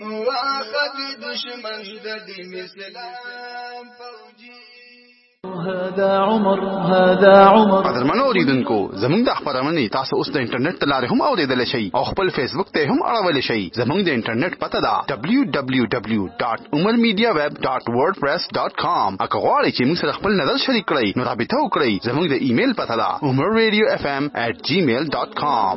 واخد دشمن د دین اسلام فوجي هذا عمر هذا عمر قدرمن اوریدونکو زموږ د خبرونه تاسو اوس د انټرنیټ تلارې هم اوریدل شئ او خپل فیسبوک ته هم اړول شئ زموږ د انټرنیټ پته دا www.umarmediaweb.wordpress.com اګه غواړئ چې موږ سره خپل نظر شریک کړئ نو رابطه وکړئ زموږ د ایمیل پته دا umarradiofm@gmail.com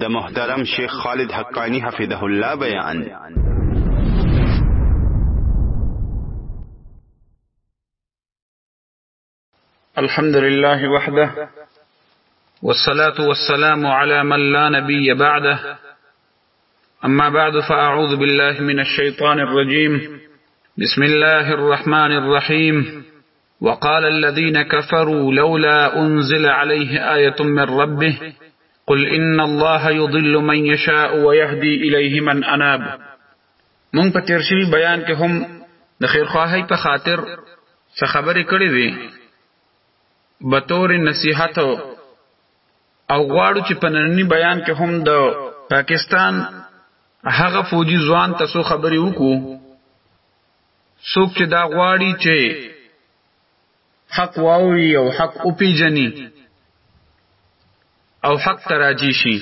د محترم شیخ خالد حقانی حفظه الله بیان الحمد لله وحده والصلاة والسلام على من لا نبي بعده أما بعد فأعوذ بالله من الشيطان الرجيم بسم الله الرحمن الرحيم وقال الذين كفروا لولا انزل عليه آية من ربه قل ان الله يضل من يشاء ويهدي اليه من اناب مونږ په تیر شوی بیان کې هم د خیرخواهی په خاطر څه خبرې کړې وي به تور نصیحت او غواړو چې په نننی بیان کې هم د پاکستان هغه فوجي ځوان تاسو خبرې وکړو څوک چې دا غواړي چې حق واوري او حق وپیژني او حق ته راجی شي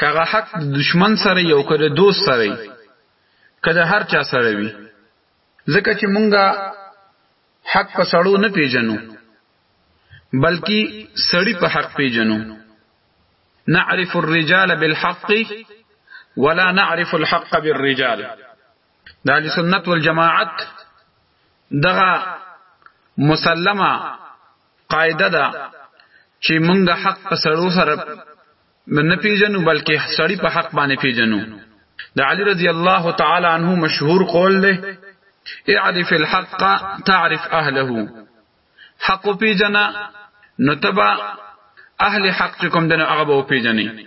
کغه حق د دشمن سره یو کړه دوست سره کده هر چا سره وي ځکه چې مونږه حق په سړو نه پیژنو بلکې سړی په حق پیژنو نعرف الرجال بالحق ولا نعرف الحق بالرجال د اهل سنت والجماعت دغه مسلمه قاعده ده چې مونږه حق په سړو سره نه پیژنو بلکې سړی په حق باندې پیژنو د علی رضی الله تعالی عنہ مشهور قول له اعرف الحق تعرف اهله حق پیژنه نو تبا اهل حق کوم دنه هغه به پیژنې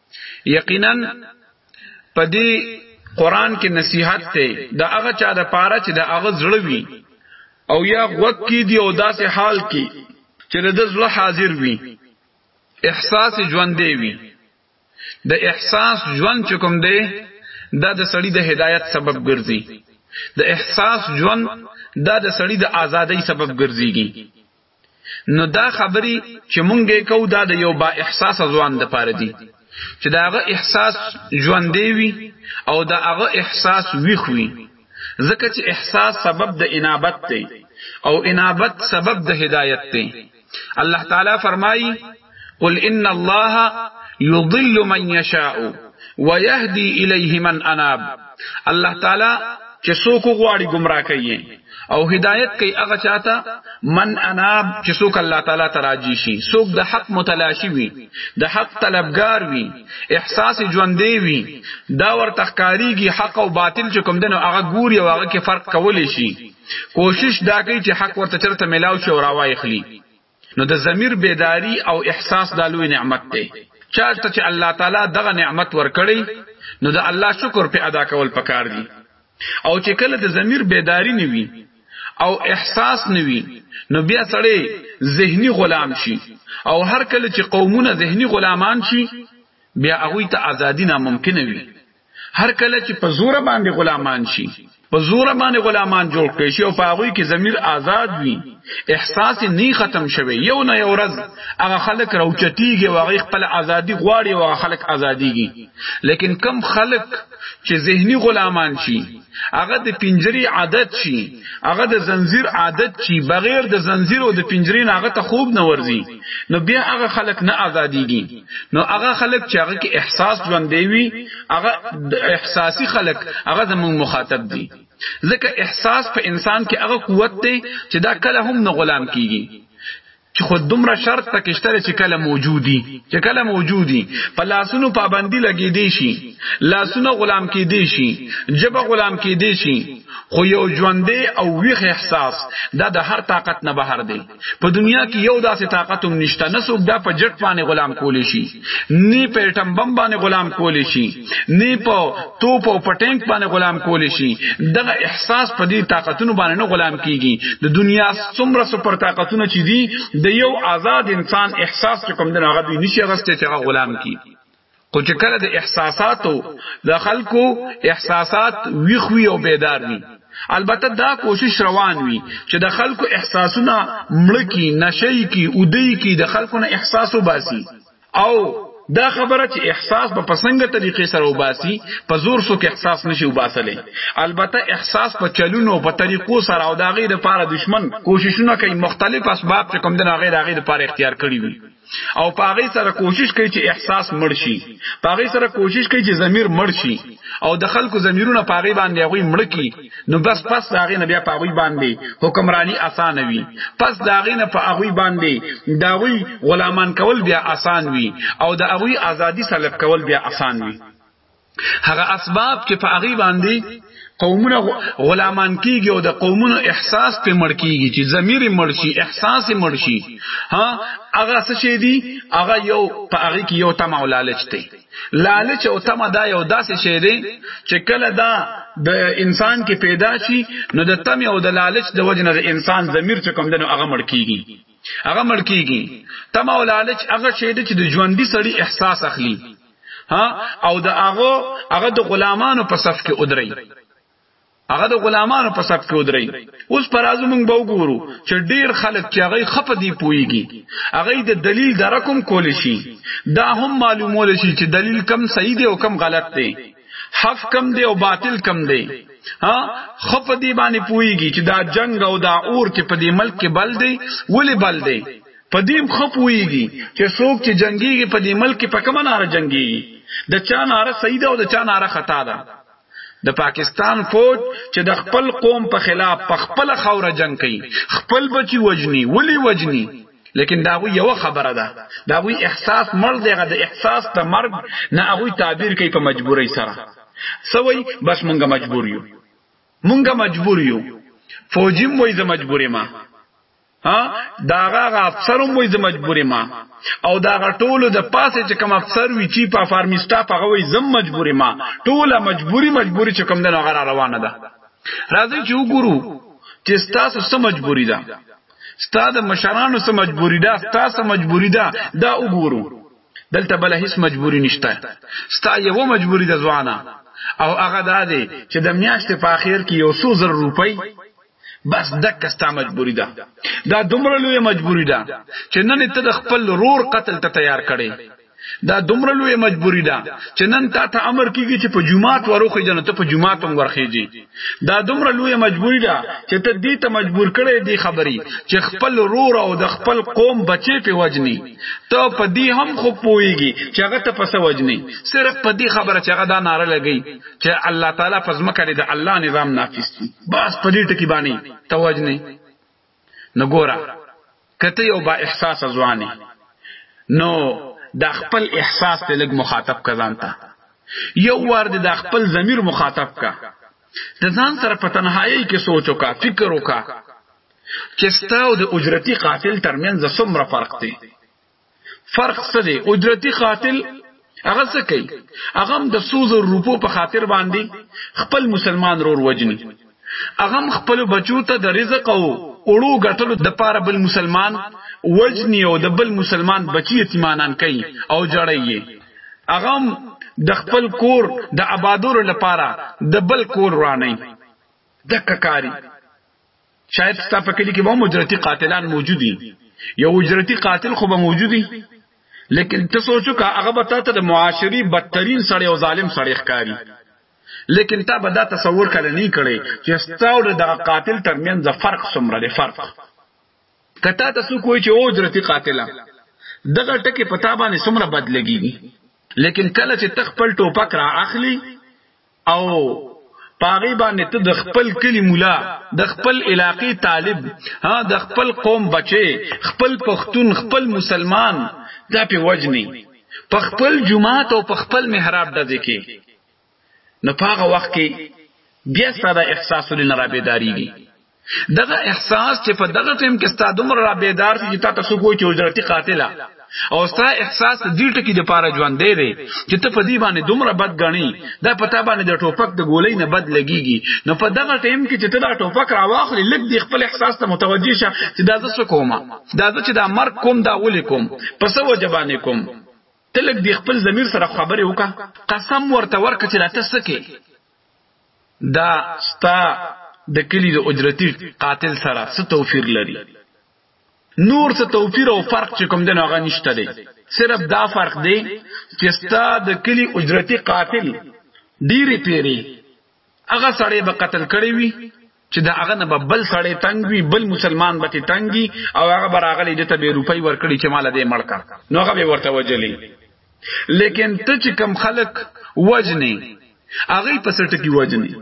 یقینا پدی قران کې نصیحت ته د هغه چا د پاره چې د هغه زړه وي او یا غوږ کې دی او داسې حال کې چې د زړه حاضر وي احساس ژوند دی وي د احساس ژوند چې کوم دی دا د سړی د هدایت سبب ګرځي د احساس ژوند دا د سړی د ازادۍ سبب ګرځيږي نو دا خبري چې مونږ یې کو دا د یو با احساس ځوان د پاره دی چې داغه احساس ژوند دی وی او داغه احساس ویخ وی ځکه چې احساس سبب د انابت دی او انابت سبب د هدایت دی الله تعالی فرمایي قل ان الله يضل من يشاء ويهدي اليه من اناب الله تعالی چې څوک غواړي گمراه کوي او هدایت کوي هغه چاته من اناب چې څوک الله تعالی ته راځي شي څوک د حق متلاشي وي د حق طلبگار وي احساس ژوندې وي دا ورته ښکاریږي حق او باطل چې کوم دنو هغه ګوري او هغه کې فرق کولی شي کوشش دا کوي چې حق ورته چرته ملاو شي او راوایخلي نو د ضمیر بیداری او احساس د لوی نعمت دی چارته چې الله تعالی دغه نعمت ورکړي نو د الله شکر په ادا کول پکار دي او چې کله د ضمیر بیداری نیوي او احساس نوي نو بیا سړی ذهني غلام شي او هر کله چې قومونه ذهني غلامان شي بیا هغه ته ازادي ناممکن وي هر کله چې په زور باندې غلامان شي په زور باندې غلامان جوړ کړي شي او په هغه کې ضمیر آزاد وي احساس نه ختم شوی یو نه یو ورځ هغه خلک راوچتیږي او هغه خپل ازادي غواړي او هغه خلک ازاديږي لیکن کم خلک چې ذهني غلامان شي هغه د پنجری عادت شي هغه د زنجیر عادت شي بغیر د زنجیر او د پنجری نه هغه ته خوب نه ورځي نو بیا هغه خلک نه ازاديږي نو هغه خلک چې هغه کې احساس ژوند دی وي هغه احساسي خلک هغه زموږ مخاطب دي ځکه احساس په انسان کې هغه قوت دی چې دا کله هم نه غلام کیږي چې خود دومره شرط پکې شته چې کله موجودي چې کله موجودي په لاسونو پابندي لګې دی شي لاسونه غلام کې دی شي جبه غلام کې دی شي خو یو ژوندې او ویخ احساس دا د هر طاقت نه بهر دی په دنیا کې یو داسې طاقت هم نشته نه څوک دا په جټ باندې غلام کولی شي نه په اټم بم باندې غلام کولی شي نه په توپ او پټنک باندې غلام کولی شي دغه احساس په دې طاقتونو باندې نه غلام کیږي د دنیا څومره سپر طاقتونه چې دي د یو آزاد انسان احساس چې کوم دغه دوی نشي غسته چې غلام کی خو چې کله د احساساتو د خلکو احساسات ویخ وی او بیدار وی البته دا کوشش روان وی چې د خلکو احساسونه مړکی نشئی کی اودی کی د خلکو نه احساسو باسی او دا خبره چې احساس په پسنګ طریقې سره وباسي په زور سو کې احساس نشي وباسلې البته احساس په چلونو په طریقو سره او دا غي د پاره دشمن کوششونه کوي مختلف اسباب چې کوم د غیر غیر لپاره اختیار کړی وي او پاغي سره کوشش کوي چې احساس مړ شي پاغي سره کوشش کوي چې ضمیر مړ شي او د خلکو ضمیرونه پاغي باندې هغه مړ کی نو بس پس داغه نه بیا پاغي باندې حکمرانی اسان وي پس داغه نه پاغي باندې داوی غلامان کول بیا اسان وي او داوی ازادي سلب کول بیا اسان وي هغه اسباب چې په هغه باندې قومونه غلامان کیږي او د قومونو احساس په مړ کیږي چې ضمیر مړ شي احساس مړ شي ها هغه څه شي دي هغه یو په هغه کې یو تمع لالچ دی لالچ او تمع دا یو داسې شی دی چې کله دا د انسان کې پیدا شي نو د تمع او د لالچ د وجه نه د انسان ضمیر چې کوم دنو هغه مړ کیږي هغه مړ کیږي تمع او لالچ هغه شی دی چې د ژوندۍ سړی احساس اخلي ها او د هغه هغه د غلامانو په صف کې ودرئ هغه د غلامانو په صف کې ودرې اوس پر ازو موږ به وګورو چې ډیر خلک چې هغه خپه دی پويږي هغه د دلیل درکم کول شي دا هم معلومول شي چې دلیل کم صحیح دی او کم غلط دی حق کم دی او باطل کم دی ها خپه دی باندې پويږي چې دا جنگ او دا اور چې په دې ملک کې بل دی ولی بل دی په دې مخه پويږي چې څوک چې جنگيږي په دې ملک په کومه ناره جنگيږي د چا ناره صحیح ده او د چا ناره خطا ده د پاکستان فوج چې د خپل قوم په خلاف په خپل خوره جنگ کوي خپل بچي وجني ولي وجني لیکن دا غوی یو خبره ده دا غوی احساس مړ دیغه د احساس ته مرګ نه غوی تعبیر کوي په مجبورۍ سره سوی بس مونږه مجبور یو مونږه مجبور یو فوجیم وای ز مجبورې ما ها داغه غ افسرم وای ز مجبورې ما او داغه ټولو د پاسه چې کوم افسر وی چی په فارمیستا په غوي زم مجبورې ما ټوله مجبوری مجبوری چې کوم د غر روانه ده راځي چې وګورو چې تاسو سم مجبوری ده ستاسو مشرانو سم مجبوری ده تاسو مجبوری ده دا وګورو دلته بل هیڅ مجبوری نشته ستا یو مجبوری ده ځوانه او هغه دا دی چې د میاشتې په اخر کې یو څو زر روپۍ بس دک ستا مجبوری ده دا دومره لوی مجبوری ده چې نن ته د خپل رور قتل ته تیار کړي دا دومره لوی مجبوری ده چې نن تا ته امر کیږي چې په جمعات وروخه جنت په جمعات هم ورخیږي دا دومره لوی مجبوری ده چې ته دې ته مجبور کړي دې خبري چې خپل رور او د خپل قوم بچي په وجني ته په دې هم خو پويږي چې هغه ته پس وجني صرف په دې خبره چې هغه دا ناره لګي چې الله تعالی په ځمکه د الله نظام نافذ کړي بس په دې ټکی باندې توجنه نو ګوره کته یو با احساس ځواني نو د خپل احساس ته لګ مخاطب کزان تا یو وار د خپل ضمیر مخاطب کا د ځان سره په تنهایی کې سوچ وکا فکر وکا چې ستاو د اجرتی قاتل ترمنځ څومره فرق دی فرق څه دی اجرتی قاتل هغه څه کوي هغه د سوز او روپو په خاطر باندې خپل مسلمان رور وجني هغه خپل بچو ته د رزق او اړو غټلو د پاره بل مسلمان وجني او د بل مسلمان بچی یتیمانان کوي او جړایي هغه د خپل کور د آبادور لپاره د بل کور رانه د ککاری شاید ستا په کلی کې به مجرتی قاتلان موجودي یو مجرتی قاتل خو به موجودي لیکن ته سوچو کا هغه به تاسو د معاشري بدترین سړی او ظالم سړی ښکاری لیکن تا به دا تصور کړی نه کړی چې ستاو د قاتل ترمنځ فرق څومره دی فرق کته تاسو کوی چې او درتی قاتله دغه ټکی پتا باندې څومره بد لګیږي لیکن کله چې تخپل ټوپک را اخلي او په هغه باندې ته د خپل کلی مولا د خپل علاقې طالب ها د خپل قوم بچي خپل پښتون خپل مسلمان دا په وجني په خپل جمعات او په خپل محراب د ځکه نو په هغه وخت کې بیا ساده احساس لري نه را بيداریږي دغه احساس چې په دغه ټیم کې ستاسو دومره را بیدار شي چې تاسو کوی چې اجرتی قاتله او ستا احساس دې ټکی د پاره ژوند دی دی چې ته په دې باندې دومره بد غنی دا پتا باندې د ټوپک د ګولې نه بد لګیږي نو په دغه ټیم کې چې ته دا ټوپک راواخلې لګ دې خپل احساس ته متوجه شه چې دا څه کوم دا چې دا مرګ کوم دا ولې کوم پس وجبانې کوم تلک دې خپل ضمیر سره خبرې وکړه قسم ورته ورکړه چې راته سکه دا ستا د کلی د اجرتی قاتل سره څه توفیر لري نور څه توفیر او فرق چې کوم دنه غا نشته دی صرف دا فرق دی چې ستا د کلی اجرتی قاتل ډیری پیری هغه سړی به قتل کړی وي چې دا هغه نه بل سړی تنگ وي بل مسلمان به تنګي او هغه براغلی دته به روپۍ ورکړي چې مال دې مړ کړ نو هغه به ورته وجلی لیکن ته چې کم خلق وجنی هغه په سټ کې وجنی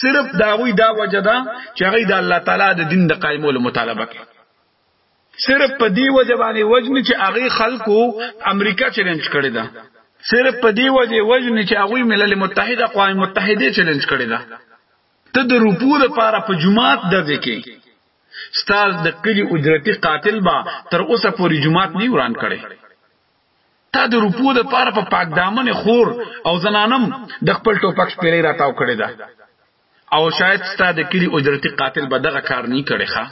صرف دا وی دا وجدا چې هغه د الله تعالی د دین د قائمولو مطالبه کوي صرف په دی وجه باندې وجنی چې هغه خلکو امریکا چیلنج کړی دا صرف په دی وجه وجنی چې هغه ملل متحده قوام متحده چیلنج کړی دا ته د روپو لپاره په جمعات درځې کې ستاز د کلی اجرتی قاتل با تر اوسه پوری جمعات نه وران کړي تا د روپو د پاره په پا پاک دامن خور او زنانم د خپل ټوپک پیری راتاو کړی دا او شاید ستا د کلی اجرتی قاتل به دغه کار نه کړي ښا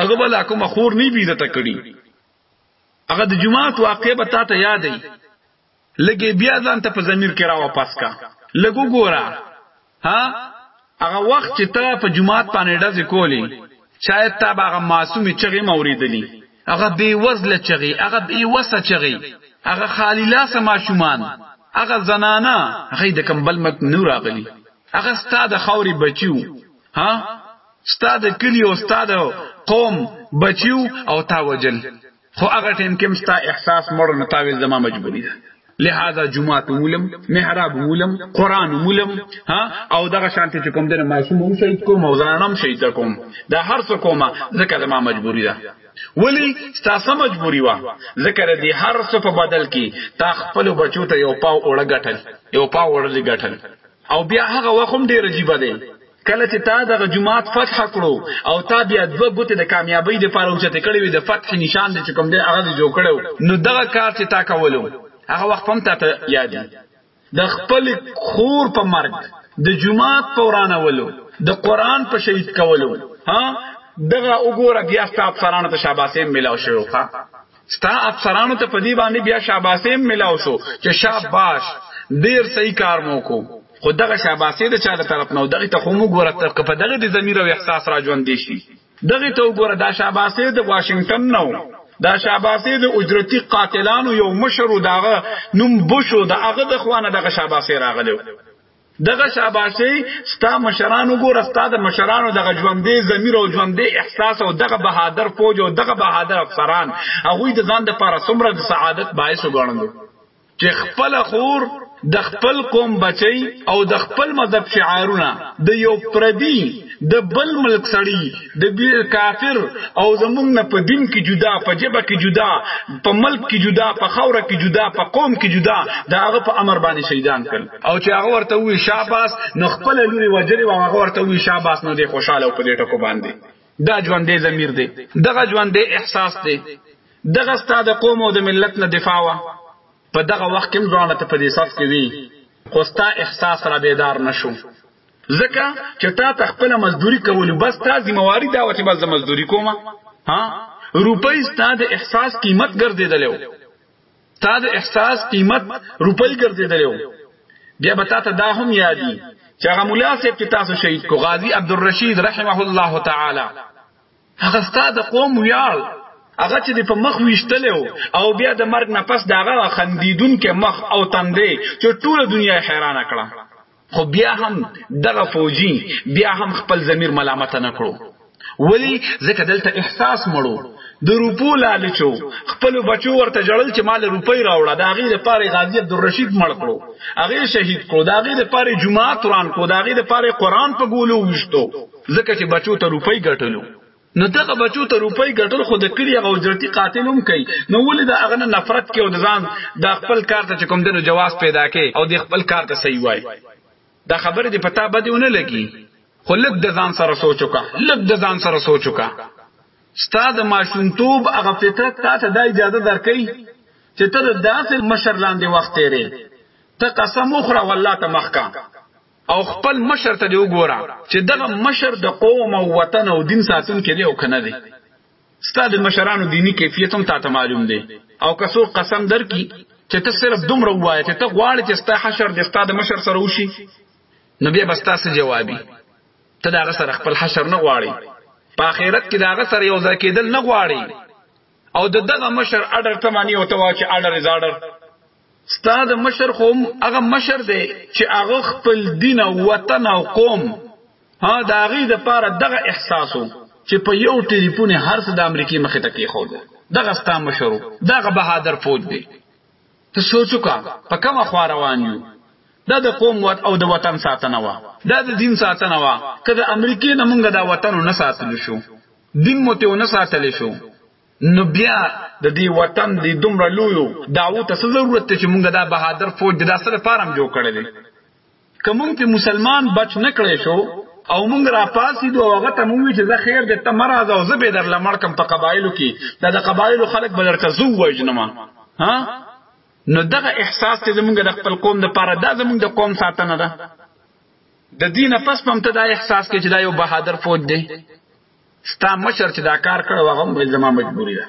هغه بل کوم خور نه بی عزت کړي هغه د جمعات واقع به تا ته یادې لګي بیا ځان ته په ضمیر کې را واپس کا لګو ګورا ها هغه وخت چې ته په جمعات باندې ډز کولی شاید تا هغه معصومي چغې موریدلی هغه بی وزله چغې هغه بی وسه چغې هغه خالی لاس ماشومان هغه زنانا هغه د کمبل مک نور اغلی هغه ستاد خوري بچیو ها ستاد کلی او ستاد قوم بچیو او تا وجل خو هغه ټیم کې مستا احساس مړ نه تاویل زما مجبوری ده لہذا جمعات مولم محراب مولم قران مولم ها او دغه شانتی چې کوم دنه معصوم هم شهید کوم او زنانم شهید کوم دا هر څه کومه ځکه زما مجبوری ده ولی ستاسو مجبوری وا ذکر دی هر څه په بدل کې تا خپل بچو ته یو پاو اوړه غټل یو پاو اوړه غټل او بیا هغه وخت هم ډیر عجیب دی کله چې تا دغه جماعت فتح کړو او تا بیا دوه ګوتې د کامیابی د پاره اوچته کړې وي د فتح نشان دې کوم دې هغه جوړ کړو نو دغه کار چې تا کولو هغه وخت هم تا ته یاد د خپل خور په مرګ د جماعت په ورانولو د قران په شهید کولو ها دغه وګوره بیا ستاسو افسرانو ته شاباسه ملاو شوی ښا ستا افسرانو ته پدی باندې بیا شاباسه ملاو شو چې شاباش ډیر صحیح کار مو کو خو دغه شاباسه د چا د طرف نه دغه ته خو مو ګوره تر په دغه د ضمیر او احساس را ژوند دي شي دغه ته وګوره دا شاباسه د واشنگټن نه دا شاباسه د اجرتی قاتلانو یو مشر داغه نوم بوشو داغه د خوانه دغه شاباسه راغلو دغه شاباشي ستا مشرانو ګور ستا د مشرانو دغه ژوندې ضمیر او ژوندې احساس او دغه بهادر فوج او دغه بهادر افسران هغه د ځان د پاره څومره د سعادت باعث وګڼلو چې خپل خور د خپل قوم بچي او د خپل مذهب شعارونه د یو پردي د بل ملک سړی د بیر کافر او زمونږ نه په دین کې جدا په جبه کې جدا په ملک کې جدا په خوره کې جدا په قوم کې جدا دا هغه په امر باندې شهیدان کړ او چې هغه ورته وی شاباس نو خپل لوري وجري او هغه ورته وی شاباس نو دی خوشاله په دې ټکو باندې دا ژوند دې ضمیر دی دغه ژوند دې احساس دی دغه ستاد قوم او د ملت نه دفاع وا په دغه وخت کې ځوانه ته په دې صف کې وی خوستا احساس را بیدار نشو ځکه چې تا تخپل مزدوري کول بس تا ذمہواری دا و چې بس مزدوري کومه ها روپۍ ستاد احساس قیمت ګرځیدلو تا د احساس قیمت روپۍ ګرځیدلو بیا به تاسو دا هم یادی چې هغه مولا صاحب چې تاسو شهید کو غازی عبدالرشید رحمه الله تعالی هغه ستاسو قوم ویاړ هغه چې په مخ ویشتلو او بیا د مرګ نه پس داغه خندیدون کې مخ او تندې چې ټوله دنیا حیران کړه خو بیا هم دغه فوجي بیا هم خپل ضمیر ملامت نه کړو ولی ځکه دلته احساس مړو د روپو لالچو خپل بچو ورته جړل چې مال روپۍ راوړه دا غي د پاره غازی عبدالرشید مړ کړو هغه شهید کړو دا غي د پاره جمعه تران کو دا غي د پاره قران په ګولو وشتو ځکه چې بچو ته روپۍ ګټلو نو دغه بچو ته روپۍ ګټل خو د کلی هغه اجرتی قاتل هم کوي نو ولې دا هغه نفرت کوي او ځان د خپل کار ته کوم دنو جواز پیدا کوي او د خپل کار ته صحیح وای دا خبره دی پتا بده ونه لګي خو لږ د ځان سره سوچ وکا لږ د ځان سره سوچ وکا ستا د ماشومتوب هغه فطرت تا ته د اجازه درکې چې ته د داسې مشر لاندې وخت تیرې ته قسم وخوره والله ته مخکا او خپل مشر ته دی وګوره چې دغه مشر د قوم او وطن او دین ساتون کې دی او کنه دی ستاد مشرانو دینی کیفیت هم تاسو معلوم دی او کسو قسم درکې چې ته صرف دومره وایې چې ته غواړې چې ستا حشر د ستاد مشر سره وشي نو بیا بس تاسو جوابي ته دا سره خپل حشر نه غواړي په آخرت کې دا سره یو ځای کېدل نه غواړي او د دغه مشر اډر ته معنی او ته واچ اډر از اډر ستا د مشر خو هغه مشر دی چې هغه خپل دین او وطن او قوم ها د هغه د پاره دغه احساسو چې په یو ټلیفون هر څه د امریکای مخې ته کې خو دغه ستا مشر دغه بهادر فوج دی ته سوچو کا په کومه خوا روان یو دا د قوم وت او د وطن ساتنه وا دا د دین ساتنه وا کله امریکای نه مونږه دا وطن نه ساتل شو دین مو ته نه ساتل شو نو بیا د دې وطن د دومره لویو دعوو ته ضرورت ته چې مونږ دا بهادر فوج د داسره فارم جوړ کړی دی که مونږ ته مسلمان بچ نه کړی شو او مونږ را پاسې دوه هغه ته مونږ چې زه خیر دې ته مراد او زه به در لمړ کم په قبایلو کې دا د قبایلو خلک به درته زو وجنما ها نو دغه احساس چې زمونږ د خپل قوم د پاره دا زمونږ د قوم ساتنه ده د دینه پس پم ته دا احساس کې چې دا یو بهادر فوج دی ستا مشر چې دا کار کړو هغه هم زما مجبوری ده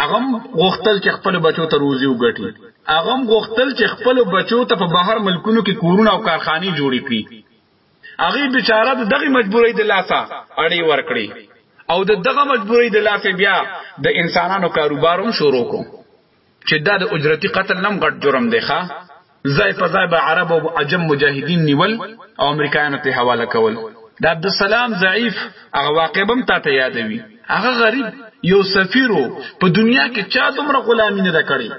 هغه غوښتل چې خپل بچو ته روزي وګټي هغه غوښتل چې خپل بچو ته په بهر ملکونو کې کورونه او کارخانه جوړې کړي هغه بیچاره دغه مجبورۍ د لاسه اړې ورکړي او د دغه مجبورۍ د لاسه بیا د انسانانو کاروباروم شروع کوم چې دا د اجرتی قتل نم غټ جرم دی ښا زای په زای به عرب او عجم مجاهدین نیول او امریکایانو ته حواله کول د عبدالسلام ضعیف هغه واقع بم تا ته یادوي هغه غریب یو سفیرو په دنیا کې چا دومره غلامی نه کړی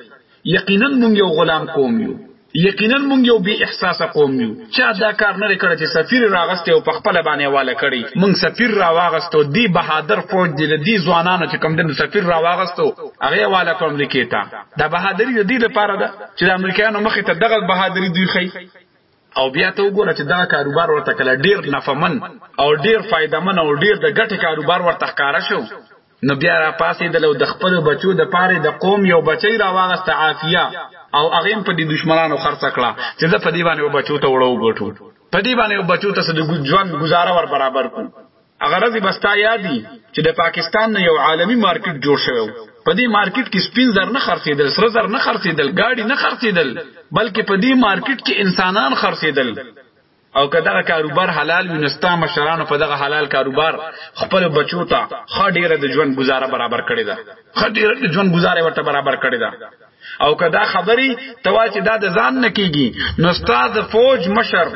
یقینا مونږ یو غلام قوم یو یقینا مونږ یو بی احساس قوم یو چا دا کار نه کړی چې سفیر راغسته او په خپل باندې والا کړی مونږ سفیر راواغستو دی بهادر فوج دی دی ځوانانو چې کم دین سفیر راواغستو هغه والا کوم لیکیتا دا بهادری د دې لپاره ده چې د امریکایانو مخ ته دغه بهادری دوی خي او بیا ته وګوره چې دا کاروبار ورته کله ډیر نفمن او ډیر فائدمن او ډیر د ګټه کاروبار ورته ښکارا شو نو بیا را پاسې د لو د خپل بچو د پاره د قوم یو بچی را واغست عافیه او هغه په دې دشمنانو خرڅ کړه چې د پدی باندې بچو ته وړو غټو پدی باندې بچو ته د ژوند گزاره ور برابر کو هغه رضی بستا یادی چې د پاکستان یو عالمی مارکیټ جوړ شوی په دې مارکیټ کې سپین زر نه خرڅیدل سره زر نه خرڅیدل گاډي نه خرڅیدل بلکې په دې مارکیټ کې انسانان خرڅیدل او که دغه کاروبار حلال وي نو ستا مشرانو په دغه حلال کاروبار خپل بچو ته ښه ډیره د ژوند گزاره برابر کړې ده ښه ډیره د ژوند گزاره ورته برابر کړې ده او که دا خبري توا چې دا د ځان نه کیږي نو ستا د فوج مشر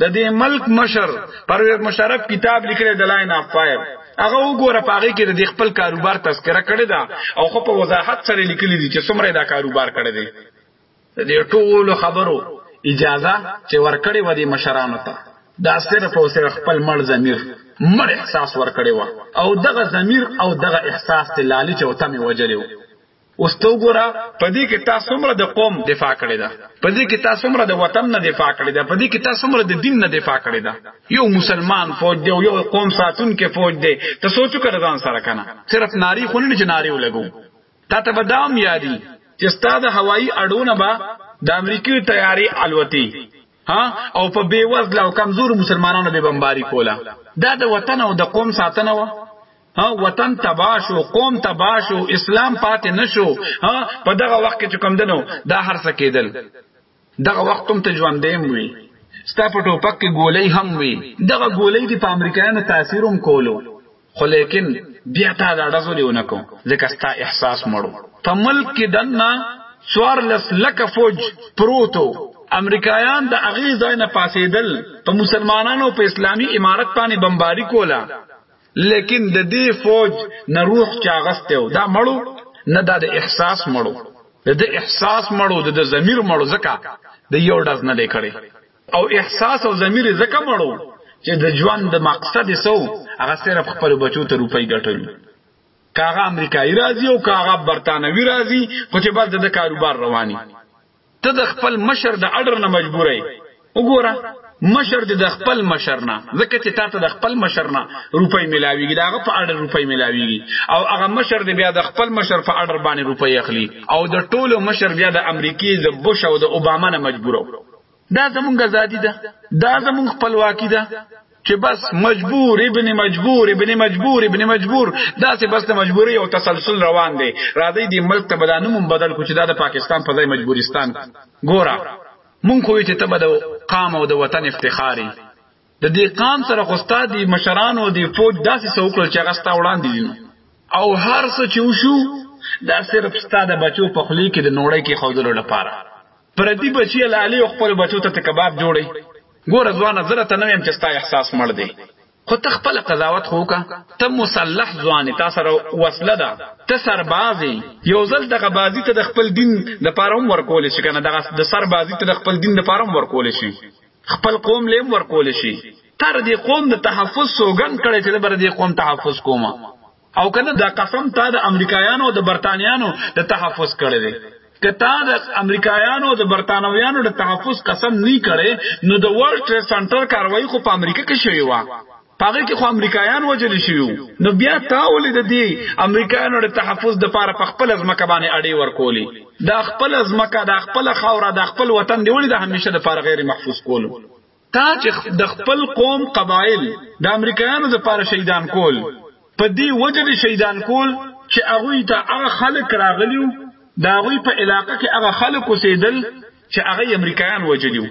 د دې ملک مشر پرویز مشرف کتاب لیکلی د لاین اف فایر هغه وګوره پاغه کې د خپل کاروبار تذکرہ کړی دا او خو په وضاحت سره لیکلی دي چې څومره دا کاروبار کړی دی د دې ټولو خبرو اجازه چې ورکړې و دې مشرانو ته دا صرف او صرف خپل مړ ضمیر مړ احساس ورکړې و او دغه ضمیر او دغه احساس ته لالچ او تمه وجلې و اوس تو ګورا پدې کې تاسو مر د قوم دفاع کړی دا پدې کې تاسو مر د وطن نه دفاع کړی دا پدې کې تاسو مر د دین نه دفاع کړی دا یو مسلمان فوج دی یو قوم ساتون کې فوج دی ته سوچو کړه ځان سره کنه صرف ناری خونی نه چې ناری ولګو تا ته به دام یادی چې ستا د هوایی اډونه به د امریکای تیاری الوتی ها او په بیوزله او کمزور مسلمانانو به بمباری کوله دا د وطن او د قوم ساتنه و ها وطن تباہ شو قوم تباہ شو اسلام پاتې نشو ها په دغه وخت کې کوم دنو دا هر څه کېدل دغه وخت هم ته ژوندې وي ستا په ټوپک کې ګولۍ هم وي دغه ګولۍ دی په امریکایانو تاثیر هم کولو خو لیکن بیا تا دا ډزو لیونه کو ځکه ستا احساس مړو په ملک کې دنه څوار لس لکه فوج پروتو امریکایان د هغه ځای نه پاسېدل په مسلمانانو په اسلامی امارت باندې بمباری کولا لیکن د دې فوج نه روح چاغسته او دا مړو نه دا د احساس مړو د د احساس مړو د ضمیر مړو زکه د یو ډز نه دی کړي او احساس او ضمیر زکه مړو چې د ژوند د مقصد سو هغه صرف خپل بچو ته روپۍ ګټل کاغه امریکایي راځي او کاغه برتانوي راځي خو چې بس د کاروبار رواني ته د خپل مشر د اډر نه مجبورای وګوره مشر د خپل مشر نه ځکه چې تاسو د خپل مشر نه روپۍ ملاويږي دا هغه په اډر روپۍ ملاويږي او هغه مشر د بیا د خپل مشر په اډر باندې روپۍ اخلي او د ټولو مشر بیا د امریکای د بوش او د اوباما نه مجبورو دا زمونږ ازادي ده دا زمونږ خپلواکي ده چې بس مجبور ابن مجبور ابن مجبور ابن مجبور دا سه بس د مجبوری او تسلسل روان دی را دی د ملک ته بدانوم بدل کو چې دا د پاکستان په ځای مجبورستان ګورا مونږ خو ته تبه د قام او د وطن افتخاری د دې قام سره خو استاد دی مشران او دی فوج داسې سوکل چې غستا وړاندې دي او هر څه چې وشو دا صرف ستاده بچو په خلی کې د نوړی کې خودلو لپاره پردی بچی لالی او خپل بچو ته کباب جوړي ګوره ځوانه زره ته نویم چې ستا احساس مړ دی خو ته خپل قضاوت خو کا ته مسلح ځواني تا سره وسله ده ته سربازي یو ځل دغه بازی ته د خپل دین د پاره هم ورکول شي کنه دغه د سربازی ته د خپل دین د پاره هم ورکول شي خپل قوم لیم ورکول شي تر دې قوم د تحفظ سوګن کړي چې بر دې قوم تحفظ کوما او کنه دا قسم تا د امریکایانو د برتانیانو د تحفظ کړی دی که تا د امریکایانو د برتانویانو د تحفظ قسم نه کړي نو د ورلد ټریډ سنټر کاروایی خو په امریکا کې شوی و پاره کې خو امریکایان وجل شيو نو بیا تا ولې د دې امریکایانو د تحفظ د پاره په خپل ځمکه باندې اړې ورکولې د خپل ځمکه د خپل خاوره د خپل وطن دی ولې د همیشه د پاره غیر محفوظ کولو تا چې د خپل قوم قبایل د امریکایانو د پاره شهیدان کول په دې وجه دې شهیدان کول چې هغه ته هغه خلک راغلیو دا هغه په علاقې کې هغه خلک اوسېدل چې هغه امریکایان وجلیو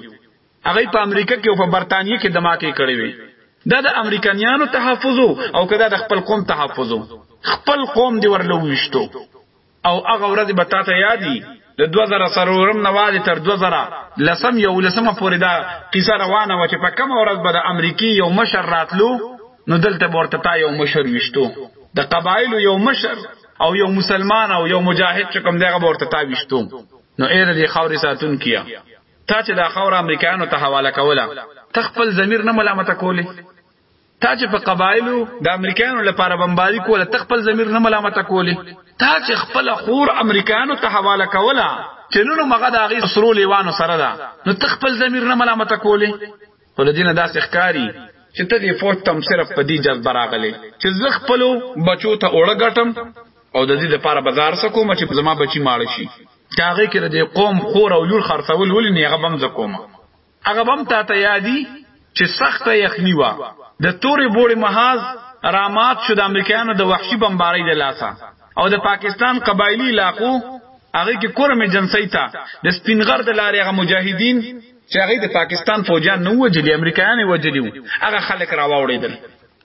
هغه په امریکا کې او په برتانیې کې دماکې کړې وي دا د امریکایانو تحفظ او کدا د خپل قوم تحفظ خپل قوم دی ورلويشتو او هغه ورځ به تاته یادی د 2004 نه واده تر 2000 لسم یو لسمه پورې دا قصه روانه و چې په کوم ورځ به د امریکای یو مشر راتلو نو دلته ورته تا یو مشر وشتو د قبایل یو مشر او یو مسلمان او یو مجاهد چې کوم دغه ورته تا وشتو نو اې د خاورې ساتون کیا تا چې دا خاور امریکایانو ته حواله کوله تخپل ضمیر نه ملامت کولی تا چې په قبایلو د امریکایانو لپاره بمباری کوله تخپل ضمیر نه ملامت کولی تا چې خپل خور امریکایانو ته حواله کوله چې نو مغه د هغه سرو لیوانو سره ده نو تخپل ضمیر نه ملامت کولی ولدینه داس اخکاری چې ته دې فوج تم صرف په دې جذب راغلې چې زه خپل بچو ته اوړه غټم او د دې لپاره بازار سکوم چې زما بچی ماړ شي چاغې کې د قوم خور او لور خرڅول ولې نه هغه بم زکومه هغه بم تا ته یادی چې سخته یخنی وا د تورې بوړې محاذ رامات شو د امریکایانو د وحشي بمبارۍ د لاسه او د پاکستان قبایلی علاقو هغه کې کورمه جنسي تا د سپینغر د لارې هغه مجاهدین چې هغه د پاکستان فوجان نه وجلی امریکایان وجلی هغه خلک راوړیدل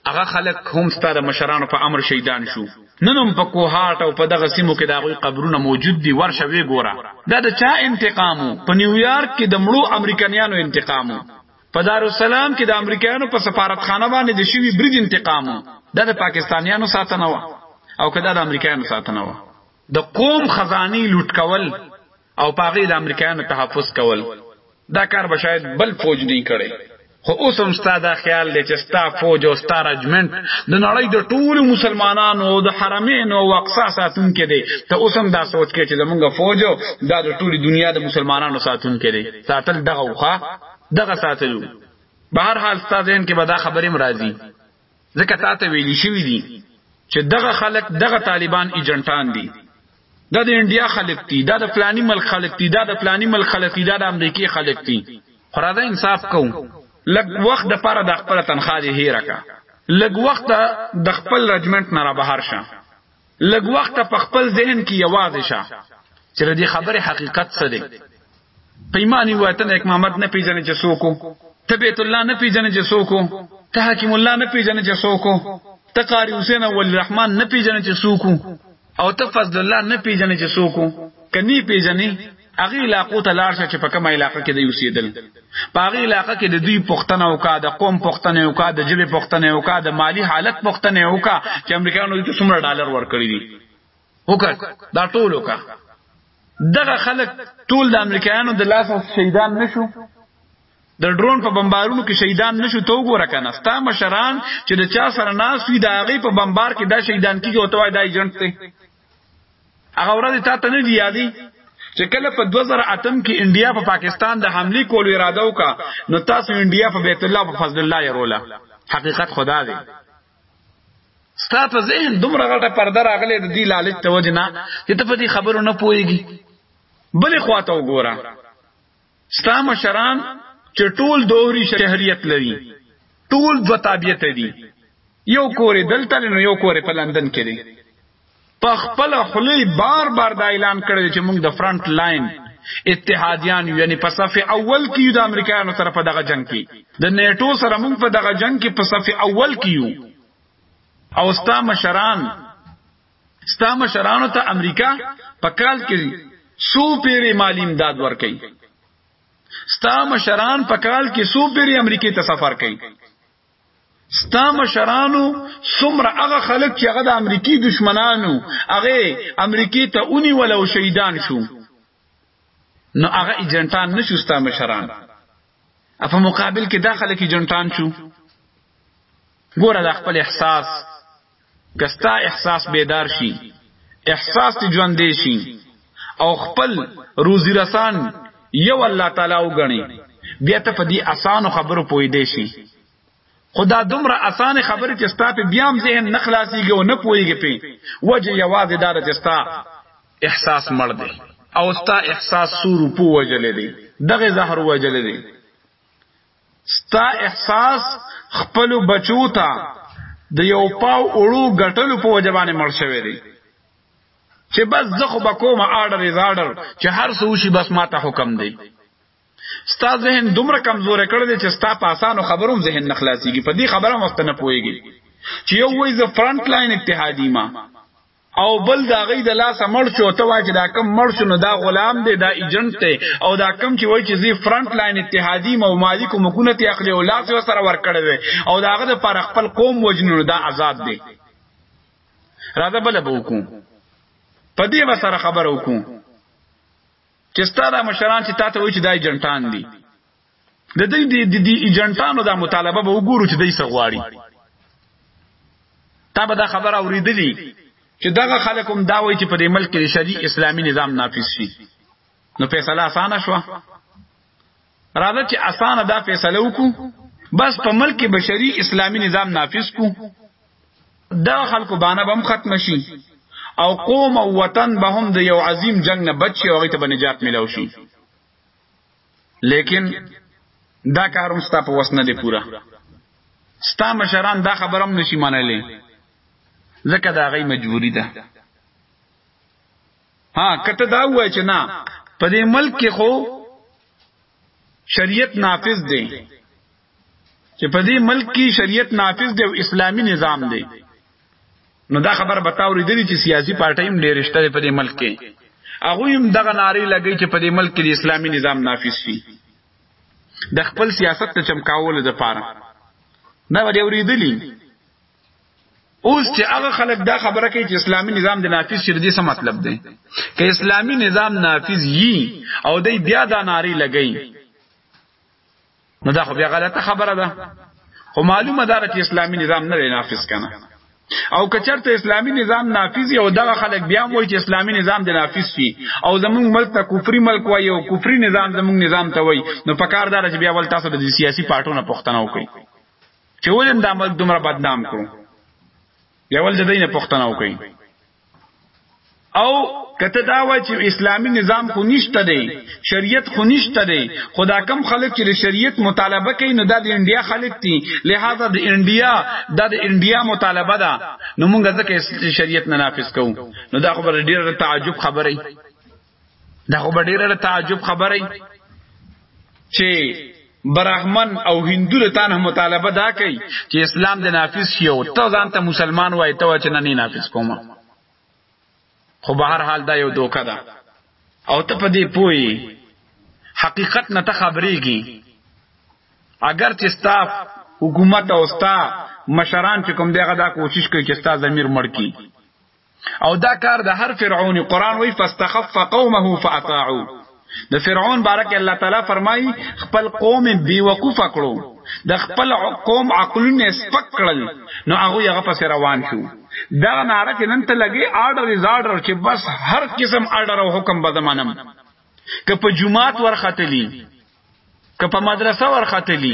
هغه خلک هم ستاره مشرانو په امر شهیدان شو نن هم په کوهاټ او په دغه سیمو کې د هغوی قبرونه موجود دي ورشه وی ګوره دا د چا انتقام په نیویارک کې د مړو امریکایانو انتقام په دارالسلام کې د امریکایانو په سفارتخانه باندې د شوی برید انتقام دا د پاکستانیانو ساتنه و او کدا د امریکایانو ساتنه و د قوم خزانی لوټ کول او پاغي د امریکایانو تحفظ کول دا کار به شاید بل فوج نه کړي خو اوس هم ستا دا خیال دی چې ستا فوج او ستا رجمنټ د نړۍ د ټولو مسلمانانو او د حرمین او اقصا ساتونکي دی ته اوس هم دا سوچ کې چې زمونږ فوج دا د ټولو دنیا د مسلمانانو ساتونکي دی ساتل دغه وخه دغه ساتلو بهر حال ستا ذهن کې به دا خبرې مرাজি ځکه تا ته ویلی شوی دی چې دغه خلک دغه طالبان ایجنټان دي دا د انډیا خلک دي دا د فلانی ملک خلک دي دا د فلانی ملک خلک دي دا د امریکای خلک دي خراده انصاف کوم لګ وخت د پاره د خپل تنخواه دی هیره کا لګ وخت د خپل رجمنټ نه را بهر شه لږ وخت په خپل ذهن کې یوازې شه چې د خبره حقیقت څه دی پیمانی وایته نیک محمد نه پیژنې چې څوک ته بیت الله نه پیژنې چې څوک ته حکیم الله نه پیژنې چې څوک ته قاری حسین او الرحمن نه پیژنې چې څوک او ته فضل الله نه پیژنې چې څوک کني پیژنې هغه علاقو ته لاړ شه چې په کومه علاقه کې دی اوسېدل په هغه علاقه کې د دوی پښتنه او کا د قوم پښتنه او کا د جبه پښتنه او کا د مالی حالت پښتنه او کا چې امریکایانو ته څومره ډالر ورکړي دي وکړه دا ټول وکړه دغه خلک ټول د امریکایانو د لاس شهیدان نشو د ډرون په بمبارونو کې شهیدان نشو تو ګوره کنه ستا مشران چې د چا سره ناس وي د هغه په بمبار کې دا شهیدان کیږي او توای دا ایجنټ دی هغه ورځ تا ته نه دی یادی چې کله په 2008 کې انډیا په پاکستان د حمله کولو اراده وکا نو تاسو انډیا په بیت الله په فضل الله يرولا حقیقت خدا دی ستاسو ذهن دومره غټه پرده راغله د دې لالچ توجنا چې ته په دې خبرو نه پويږي بلې خواته وګوره ستا مشران چې ټول دوهري شهریت لري ټول دو تابعیت دي یو کور دلته نو یو کور په لندن کې دی په خپل خلی بار بار دا اعلان کړی چې موږ د فرنٹ لاین اتحادیان یعنی په صف اول کې یو د امریکایانو سره په دغه جنگ کې د نیټو سره موږ په دغه جنگ کې په صف اول کې یو او ستا مشران ستا مشرانو ته امریکا په کال کې سو پیری مالی امداد ورکي ستا مشران په کال کې سو پیری امریکای ته سفر کوي ستا مشرانو سمره هغه خلک چې هغه د امریکای دشمنانو هغه امریکای ته اونی ولو شهیدان شو نو هغه ایجنټان نشو ستا مشران په مقابل کې داخله کې ایجنټان شو ګوره د خپل احساس که ستا احساس بیدار شي احساس دې ژوندې شي او خپل روزي رسان یو الله تعالی وګڼي بیا ته په دې اسانو خبرو پوي دی شي خدا دومره اسانه خبره چې ستا په بیام ذهن نه خلاصيږي او نه پويږي په وجه یوازې دار چې ستا احساس مړ دی او ستا احساس سور په وجلې دی دغه زهر وجلې دی ستا احساس خپل بچو ته د یو پاو اړو غټلو په وجبانه مړ شوی دی چې بس زه خو بکوم آرډر از آرډر چې هر څه وشي بس ماته حکم دی ستا ذهن دومره کمزور کړی دی چې ستا په اسانو خبروم ذهن نه خلاصيږي په دې خبره مفت نه پويږي چې یو وای ز فرنٹ لاین اتحادی ما او بل دا غي د لاسه مړ شو ته واج دا کم مړ شو نو دا غلام دی دا ایجنټ دی او دا کم چې وای چې زی فرنٹ لاین اتحادی مو مالک مکونه تی اخلي او لاس سره ور کړی وي او دا غي د پر خپل قوم وجنو دا آزاد دی راځه بل به وکم په دې و سره خبر وکم چې ستاره مشران چې تاسو وای چې دا ایجنټان دي د دې د دې ایجنټانو دا مطالبه به وګورو چې دای څه غواړي تا به دا خبره اوریدلی چې دغه خلک هم دا وایي چې په دې ملک کې شری اسلامي نظام نافذ شي نو فیصله اسانه شو راځه چې اسانه دا فیصله وکړو بس په ملک کې بشری اسلامي نظام نافذ کو دا خلکو باندې بم ختم شي او قوم او وطن به هم د یو عظیم جنگ نه بچي او غیته به نجات ملو شي لیکن دا کاروم ستا په وسنه دی پورا ستا مشران دا خبرم نشي منلې ځکه دا غي مجبوری ده ها کته دا وای چې نه په دې ملک کې خو شریعت نافذ دی چې په دې ملک کې شریعت نافذ دی او اسلامی نظام دی نو دا خبر بتاوري دي چې سیاسي پارټۍ هم ډېر شته په دې ملک کې هغه هم دغه ناری لګی چې په دې ملک کې د اسلامی نظام نافذ شي د خپل سیاست ته چمکاول د پاره دا ولې اوریدلی اوس چې هغه خلک دا خبره کوي چې اسلامی نظام د نافذ شي دې څه مطلب دی که اسلامی نظام نافذ یي او دې بیا دا ناری لګی نو دا خو بیا غلطه خبره ده خو معلومه ده چې اسلامي نظام نه نافذ کنه او کچرته اسلامی نظام نافذ او دغه خلک بیا وایي چې اسلامی نظام د نافذ شي او زمونږ ملک ته کفري ملک وایي او کفري نظام زمونږ نظام ته وایي نو په کار دار چې بیا ول تاسو د سیاسي پارټونو پښتنه وکړي چې ولن دا ملک دومره بدنام کړو بیا ول د دینه پښتنه وکړي او کته دا وای چې اسلامی نظام خو نشته دی شریعت خو نشته دی خدا کم خلک چې شریعت مطالبه کوي نو دا د انډیا خلک دي لہذا د انډیا د انډیا مطالبه ده نو موږ ځکه شریعت نه نافذ کوو نو دا خبره ډیره تعجب خبره دا خو به ډیره تعجب خبره چې برحمن او هندو له تانه مطالبه دا کوي چې اسلام د نافذ شي او ته ځان ته مسلمان وای ته چې نه نافذ کوم خو به هر حال دا یو دوکه ده او ته په دې پوي حقیقت نه ته خبرېږي اگر چې ستا حکومت او ستا مشران چې کوم دغه دا کوشش کوي چې ستا ضمیر مړ کی او دا کار د هر فرعون قران وی فاستخف قومه فاطاعو د فرعون بارک الله تعالی فرمای خپل قوم بی وقوف کړو د خپل قوم عقلونه سپک کړل نو هغه هغه پس روان شو دا ناره چې نن ته لګي آرډر از آرډر چې بس هر قسم آرډر او حکم به زمانم که په جمعات ورختلی که په مدرسه ورختلی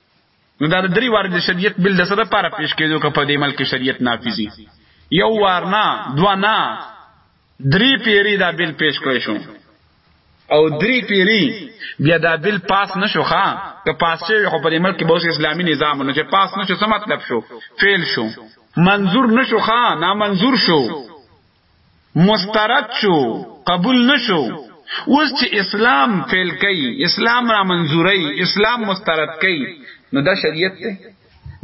نو دا درې وار د شریعت بل د سره لپاره پیش کېدو که په دې ملک شریعت نافذي یو وار نه دوا نه درې پیری دا بل پیش کړی شو او درې پیری بیا دا بل پاس نشو ښا که پاس شوی خو په دې ملک کې به اسلامي نظام نه چې پاس نشو څه مطلب شو فیل شو منظور نشو ښا نا منظور شو مسترد شو قبول نشو اوس چې اسلام فعل کوي اسلام را منظوري اسلام مسترد کوي نو دا شریعت دی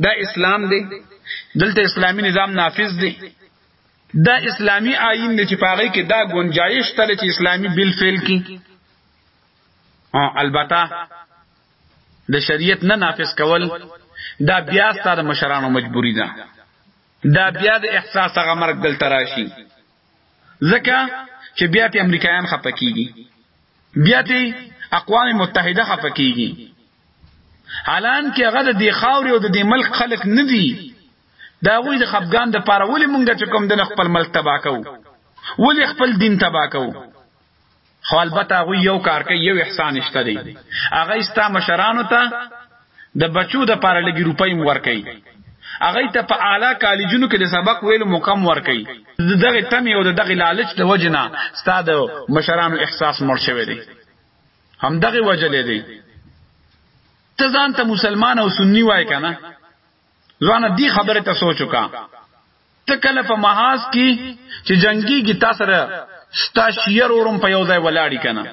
دا اسلام دی دلته اسلامی نظام نافذ دی دا اسلامی آئین دی چې پاره کې دا گنجائش تل چې اسلامی بل فعل کی البته د شریعت نه نافذ کول دا بیا ستاره مشرانو مجبوری ده دا بیا د احساس هغه مرګ دلته راشي ځکه چې بیا ته امریکایان خپه کیږي بیا ته اقوام متحده خپه کیږي حالان کې هغه د دې خاورې او د دې ملک خلک نه دي دا غوی د خپګان د پاره ولې مونږ چې کوم د خپل ملک تباہ کوو ولې خپل دین تباہ کوو خو البته هغه یو کار کوي یو احسان شته دی هغه استا مشرانو ته د بچو د پاره لګي روپۍ مور کوي هغه ته په اعلی کالجونو کې د سبق ویلو مقام ور کوي دغه تم یو دغه لالچ د وجنه ستاد مشرانو احساس مړ شوی دی هم دغه وجلې دی ته ځان ته مسلمان او سنی وای کنه ځوانه دی خبره ته سوچ وکا ته کله په محاذ کې چې جنگي کی تاسو را ستا شیر اورم په یو ځای ولاړی کنه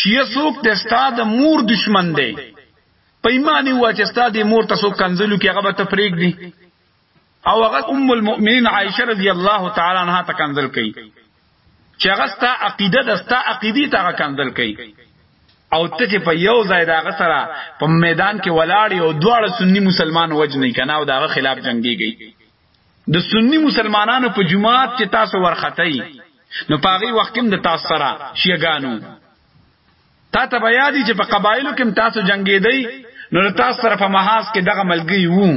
شیه سوک ته ستا د مور دشمن دی په ایمان و چې ستا د مور تاسو کنزلو کې هغه به تفریق دی او هغه ام المؤمنین عائشه رضی الله تعالی عنها ته کنزل کړي چې هغه ستا عقیده د ستا عقیدی ته کندل کوي او ته چې په یو ځای دا غسرہ په میدان کې ولاړی او دواړه سنی مسلمان وجنې کنه او داغه خلاف جنگيږي د سنی مسلمانانو په جماعت چې تاسو ورختای نو پاغي وخت کې د تاسو سره شیګانو تا ته بیا دي چې په قبایلو کې تاسو جنگیدای نو تاسو سره په محاذ کې دغه ملګری وو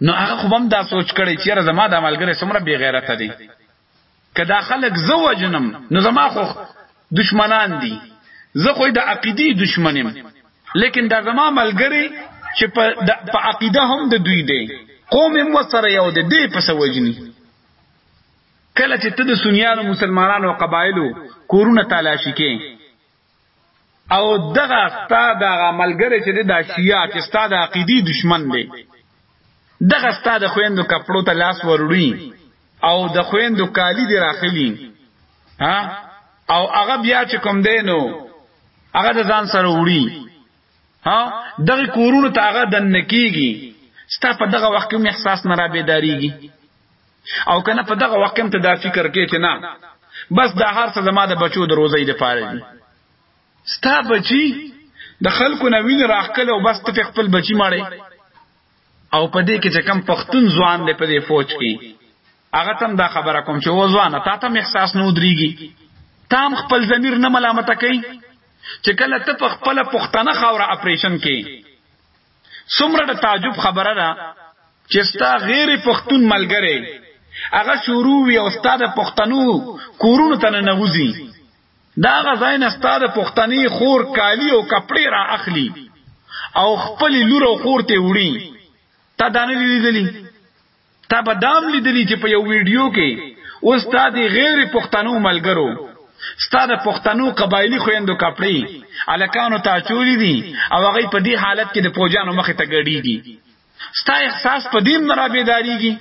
نو هغه خو هم دا سوچ کړی چې را زما د عملګری سمره بی غیرت دی که دا خلک زو وجنم نو زما خو دشمنان دي زه خو د عقیدی دشمنم لیکن دا زما ملګری چې په عقیده هم د دوی دی قوم هم وسره یو دی دی په سوجنی کله چې ته د سنیانو مسلمانانو او قبایلو کورونه تلاشی کې او دغه ستا دغه ملګری چې دا شیعه چې ستا د عقیدی دشمن دی دغه ستا د خويندو کپړو ته لاس وروړي او د خويندو کالی دی راخلی ها او هغه بیا چې کوم دینو هغه د ځان سره وړي ها دغه کورونو ته هغه دن کیږي ستا په دغه وخت کې احساس نه را بيداریږي او کنه په دغه وخت کې ته دا فکر کې چې نه بس دا هر څه زما د بچو د روزي د پاره دي ستا بچي د خلکو نه وین راخکل او بس ته خپل بچي ماړي او په دې کې چې کم پښتون ځوان دی په دې فوج کې هغه تم دا خبره کوم چې و ځوان تا ته احساس نه ودرېږي تام خپل ضمیر نه ملامت کوي چې کله ته په خپل پښتنه خاور اپریشن کې څومره د تعجب خبره ده چې ستا غیر پښتون ملګری هغه شروع وي او ستا د پښتنو کورونو ته نه وځي دا غزاین استاد پښتني خور کالی او کپڑے را اخلي او خپل لور او خور ته وړي تا دانه لیدلی تا به دام لیدلی چې په یو ویډیو کې اوس تا دی غیر پښتنو ملګرو ستا د پښتنو قبایلی خويندو کپړې الکانو ته چولی دي او هغه په دې حالت کې د پوجانو مخ ته ګړډيږي ستا احساس په دې مرابې داريږي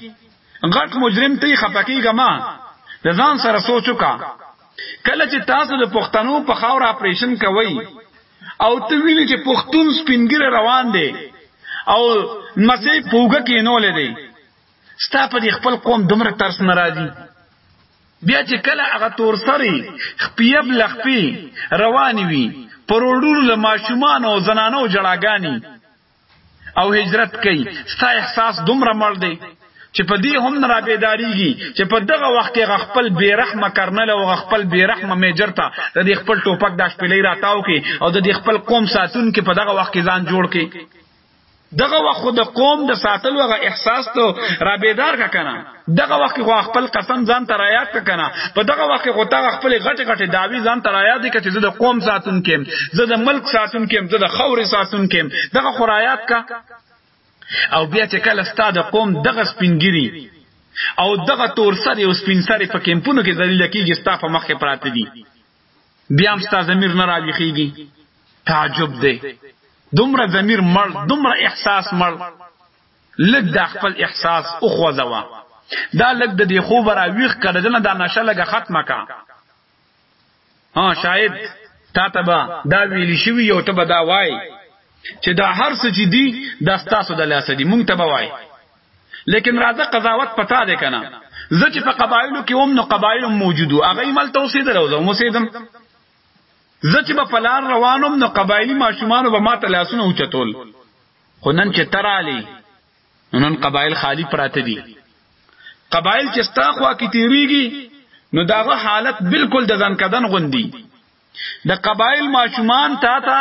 غټ مجرم ته خپکی غما د ځان سره سوچو کا کله چې تاسو د پښتنو په خاور اپریشن کوي او ته ویني چې پښتون سپینګره روان دی او مسې پوګه کې نو لري ستا په خپل قوم دومره ترس ناراضي بیا چې کله هغه تور سری خپیب لخپی روان وي پروړو له ماشومان او زنانو جړاګانی او هجرت کوي ستا احساس دومره مړ دی چې په دې هم نه را بیداریږي چې په دغه وخت کې خپل بیرحمه کرنل او خپل بیرحمه میجر ته د دې خپل ټوپک د شپلې راتاو کې او د دې خپل قوم ساتون کې په دغه وخت کې ځان جوړ کې دغه وخت د قوم د ساتلو غ احساس ته را بیدار کا کنه دغه وخت خو خپل قسم ځان تر آیات کنه په دغه وخت خو تا خپل غټ غټ داوی ځان تر آیات دي چې زه د قوم ساتون کېم زه د ملک ساتون کېم زه د خوري ساتون کېم دغه خو آیات کا او بیا چې کله ستاد قوم دغه سپینګری او دغه تور سره او سپین سره په کمپونو کې ذلیل کیږي ستا په مخ کې پراته دي بیا هم ستا ضمیر نه راویخیږي تعجب دی دومره ضمیر مړ دومره احساس مړ لږ دا خپل احساس او خوځوا دا لږ د دې خوب را ویخ کړه دنه دا نشه لګه ختمه کا ها شاید تا ته به دا ویل شوی یو ته به دا وای چې دا هر څه چې دی دا ستاسو د لاس دی مونږ ته به وای لیکن راځه قضاوت پتا ده کنه زه چې په قبایلو کې هم نو قبایل موجودو هغه مل توسید راوځم موسیدم زه چې په پلان روانم نو قبایلی ماشومان به ما ته لاسونه اوچتول خو نن چې ترالی نن قبایل خالی پراته دي قبایل چې ستا خوا کې تیریږي نو داغه حالت بالکل د ځان کدن غوندي د قبایل ماشومان تا ته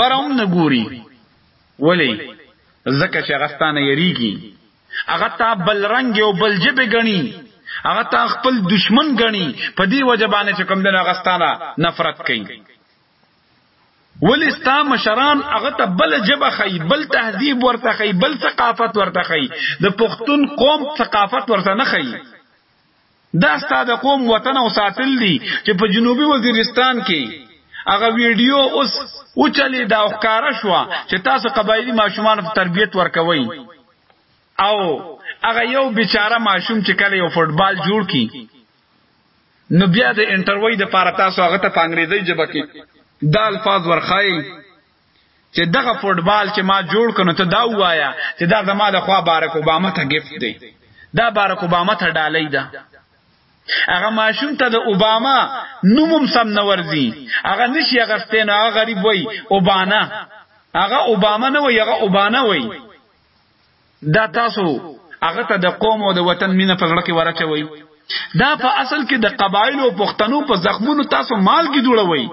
برم نه ګوري ولی زکه چې غستانه یریږي هغه تا بل رنگ او بل جبه غني هغه تا خپل دشمن غني په دې وجبانه چې کوم دغه غستانه نفرت کوي ولی ستا مشران هغه ته بل جبه خی بل تهذیب ورته خی بل ثقافت ورته خی د پښتون قوم ثقافت ورته نه خی دا ستا د قوم وطن او ساتل دي چې په جنوبي وزیرستان کې هغه ویډیو اوس او چلی دا ښکارا شو چې تاسو قبایلی ماشومان په تربیت ورکوي او هغه یو بیچاره ماشوم چې کله یو فوټبال جوړ کی نو بیا د انټرویو د پاره تاسو هغه ته په انګریزي ژبه کې دا الفاظ ورخای چې دغه فوټبال چې ما جوړ کړو ته دا وایا چې دا زما د خوا بارک اوباما ته گیفت دی دا بارک اوباما ته ډالۍ ده هغه ماشوم ته د اوباما نومم سم نه ورځي هغه نشي هغه ستنه هغه غریب وای اوبانا هغه اوباما نه وای هغه اوبانا وای دا تاسو هغه ته د قوم او د وطن مینه په زړه کې ورچوي دا په اصل کې د قبایل او پښتنو په زخمونو تاسو مال کې جوړوي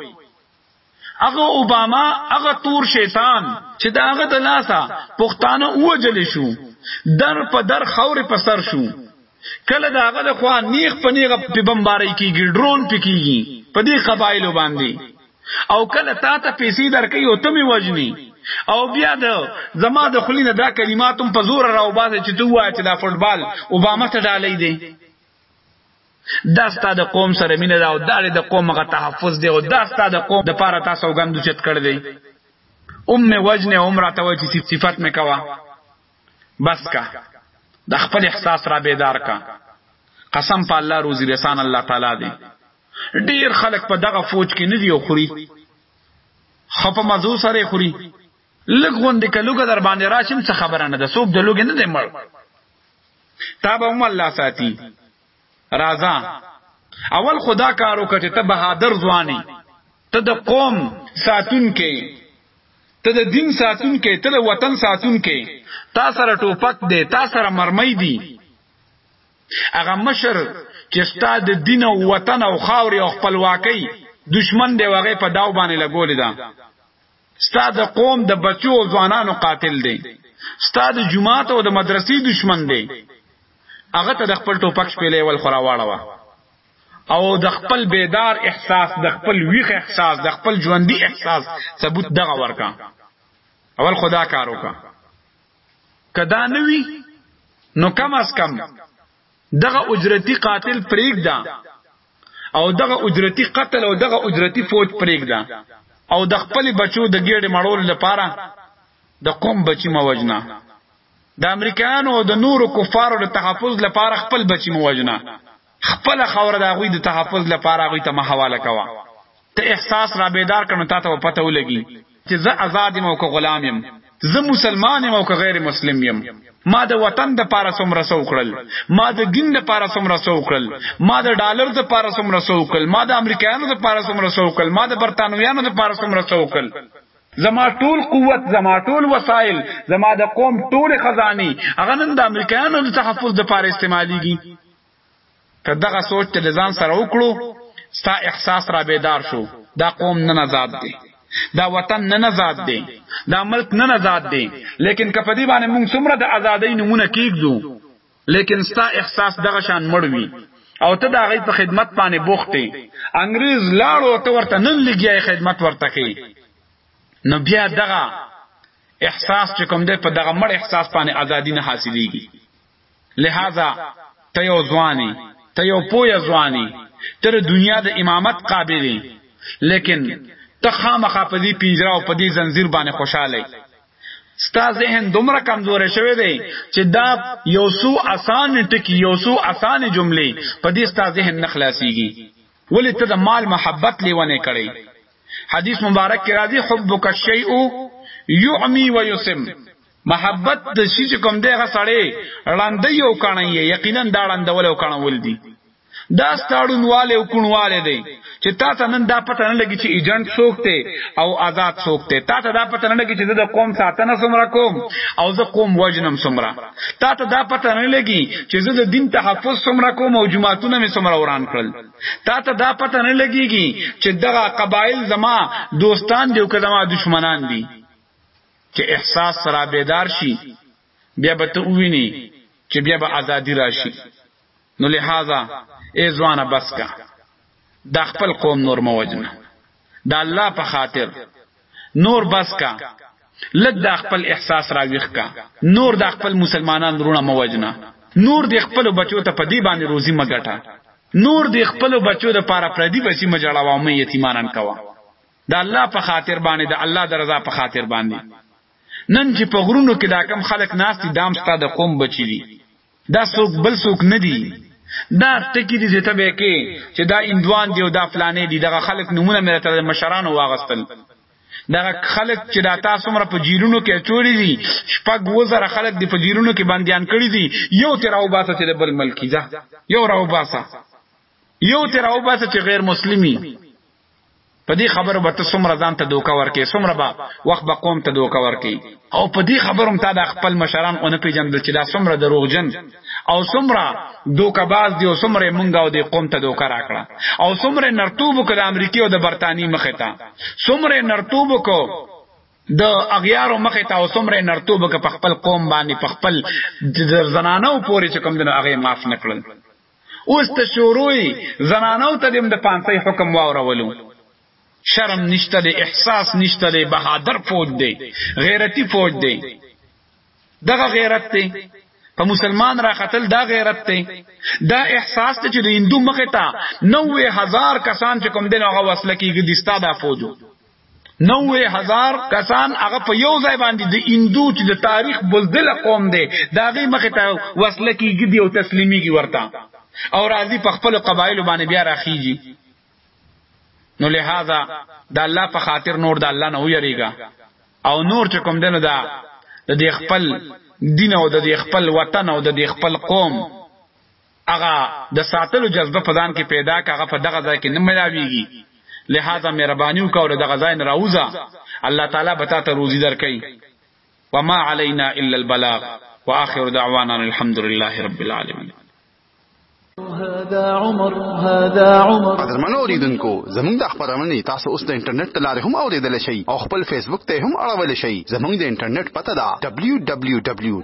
هغه اوباما هغه تور شیطان چې دا هغه د لاسه پښتانه اوجل شو در په در خور په سر شو کله دا هغه د خوا نیغ په نیغه په بمباري کیږي ډرون پکېږي په دې قبایلو باندې او کله تا ته پیسې درکې او ته می وجنی او بیا د زما د خلینو دا کلماتم په زور راو باسه چې دوه وایې چې دا فوټبال اوباما ته ډالې دی دا ستاد قوم سره مینه دا او دا د قوم غ تحفظ دی او دا ستاد قوم د پاره تاسو غندو چت کړ دی ام وجنه عمره ته وای چې صفات مې کوا بس کا د خپل احساس را بیدار کا قسم په الله روزي رسان الله تعالی دی ډیر خلک په دغه فوج کې نه دی او خوري خپ مزو سره خوري لګ غوند کلوګ در باندې راشم څه خبره نه ده سوب د لوګ نه دی مړ تا به هم الله ساتي راځه اول خدا کارو کچه ته بهادر ځواني ته د قوم ساتون کې ته د دین ساتون کې ته د وطن ساتون کې تا سره ټوپک دی تا سره مرمۍ دی هغه مشر چې ستا د دین او وطن او خاورې او خپلواکۍ دشمن دی وغه په داو باندې لګولې ده دا. ستا د قوم د بچو او ځوانانو قاتل دی ستا د جماعت او د مدرسې دشمن دی هغه ته د خپل ټوپک شپېلې ول خورا واړه او د خپل بیدار احساس د خپل ویخ احساس د خپل ژوندۍ احساس ثبوت دغه ورکا اول خدا کار وکا کدا نوی نو کم از کم دغه اجرتی قاتل پریږده او دغه اجرتی قتل او دغه اجرتی فوج پریږده او د خپل بچو د ګیړې مړول لپاره د قوم بچی موجنه د امریکایانو او د نورو کفارو د تحفظ لپاره خپل بچی مو وجنه خپل خور د غوی د تحفظ لپاره غوی ته محواله کوا ته احساس را بیدار کړه تا ته پته ولګي چې زه آزاد یم او که غلام یم زه مسلمان یم او که غیر مسلم یم ما د وطن د پاره سم رسو کړل ما د دین د پاره سم رسو کړل ما د ډالر د پاره سم رسو کړل ما د امریکایانو د پاره سم رسو کړل ما د برتانویانو د پاره سم رسو کړل زما ټول قوت زما ټول وسایل زما د قوم ټول خزانی هغه نن د امریکایانو د تحفظ د پاره استعمالیږي که دغه سوچ ته ځان سره وکړو ستا احساس را بیدار شو دا قوم نه نزاد دی دا وطن نه نزاد دی دا ملک نه نزاد دی لیکن که په دې باندې موږ څومره د ازادۍ نمونه کیږو لیکن ستا احساس دغه شان مړوي او ته دا غي په خدمت باندې بوختي انګريز لاړو ته ورته نن لګي خدمت ورته کوي نو بیا دغه احساس چې کوم دی په دغه مړ احساس باندې ازادي نه حاصلېږي لهذا ته یو ځوان یې، ته یو پوه ځوان یې، ته د دنیا د امامت قابل یې، لیکن ته خامخا په دې پنجره او په دې زنځیر باندې خوشاله یې. ستا ذهن دومره کمزوری شوی دی چې دا یو څو اسانه ټکي، یو څو اسانه جملې په دې ستا ذهن نه خلاصېږي. ولې ته د مال محبت لیونی کړی. حدیث مبارک کې راځي حبک الشیء یعمی ویسم. محبت د شي چې کوم دی هغه سړی ړاندې یو کڼه یې یقینا دا ړاندول او کڼول دي دا ستاړونواله او کونواله دی چې تا ته نن دا پته نه لګي چې ایجنټ څوک دی او آزاد څوک دی تا ته دا پته نه لګي چې د قوم ساتنه څومره کوم او زه قوم وجنم څومره تا ته دا پته نه لګي چې زه د دین تحفظ څومره کوم او جماعتونه مې څومره وران کړل تا ته دا پته نه لګيږي چې دغه قبایل زما دوستان دی او که زما دشمنان دي چې احساس را بیدار شي بیا به ته وویني چې بیا به ازادي راشي نو لہذا ای ځوانه بس کا دا خپل قوم نور موجنه دا الله په خاطر نور بس کا لږ دا خپل احساس را ویخ کا نور دا خپل مسلمانان رونه موجنه نور د خپل بچو ته په دی باندې روزي مګټه نور د خپل بچو د پاره پردي بچي مجړاوه مې یتیمانان کوا د الله په خاطر باندې د الله د رضا په خاطر باندې نن چې په غرونو کې دا کم خلک ناس دي دام ستا د دا قوم بچی دي دا څوک بل څوک نه دي دا ټکی دي چې ته به کې چې دا اندوان دی او دا فلانې دي دغه خلک نمونه مې تر مشرانو واغستل دغه خلک چې دا تاسو مر په جیلونو کې چوری دي شپږ وزره خلک دی په جیلونو کې بندیان کړی دي یو تر او باسه چې بل ملکی ځه یو راو باسه یو تر او باسه چې غیر مسلمي په دې خبرو به ته څومره ځان ته دوکه ورکې څومره به وخت به قوم ته دوکه ورکې او په دې خبرو ته د خپل مشران اون پیجندل چې دا څومره دروغجن او څومره دوکه باز دی او څومره مونږ او دې قوم ته دوکه راکړه او څومره نرتوب کړه امریکای او د برتانی مخه ته څومره نرتوب کو د اغیارو مخه ته اوسمره نرتوب ک په خپل قوم باندې په خپل زنانو پورې چې کوم دنو هغه معاف نکړل اوس ته شوروي زنانو ته دیم د پانسي حکم واورولو شرم نشته دی احساس نشته دی بهادر فوج دی غیرتی فوج دی دغه غیرت دی په مسلمان را قتل دا غیرت دی دا احساس ته چې د هندو مخه تا 90000 کسان چې کوم دین هغه وسله کیږي دستا دا فوجو نوې هزار کسان هغه په یو ځای باندې د هندو چې د تاریخ بلدل قوم دی دا غي مخ ته وسله کیږي دی او تسلیمیږي ورته او راضی په خپل قبایل باندې بیا راخیږي نو لہذا دا الله په خاطر نور دا الله نه ویریږي او نور چې کوم دنه دا د خپل دین او د خپل وطن او د خپل قوم هغه د ساتلو جذبه په ځان کې پیدا کړه هغه په دغه ځای کې نه ملاویږي لہذا مهرباني وکاو دغه ځای نه راوځه الله تعالی به تاسو روزي درکړي وما علينا الا البلاغ واخر دعوانا الحمد لله رب العالمين هذا عمر هذا عمر قدرمنو اوریدونکو زموږ د خبرونه تاسو اوس د انټرنیټ تلاره هم اوریدل شئ او خپل فیسبوک ته هم اړول شئ زموږ د انټرنیټ پته دا www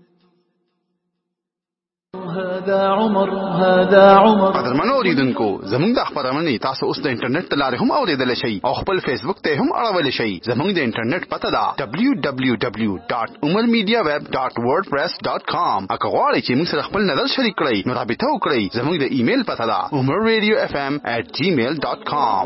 هذا عمر هذا عمر قدرمنو اوریدونکو زموږ د خبرونه تاسو اوس د انټرنیټ ته لارې هم اوریدل شئ او خپل فیسبوک ته هم اړول شئ زموږ د انټرنیټ پته دا www.umarmediaweb.wordpress.com اګه غواړئ چې موږ سره خپل نظر شریک کړئ نو رابطه وکړئ زموږ د ایمیل پته دا umarradiofm@gmail.com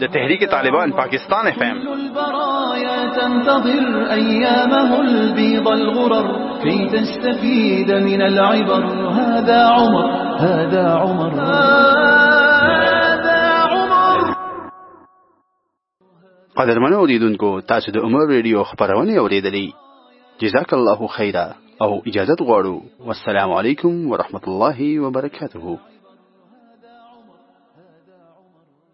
د تحریک طالبان پاکستان اف ام البرايا تنتظر ايامه البيض الغرر كي تستفيد من العبر هذا عمر هذا عمر هذا عمر قدرمن اوریدونکو تاسو د عمر ریډیو خبرونه اوریدلې جزاک الله خیرا او اجازه غواړو والسلام علیکم ورحمت الله وبرکاته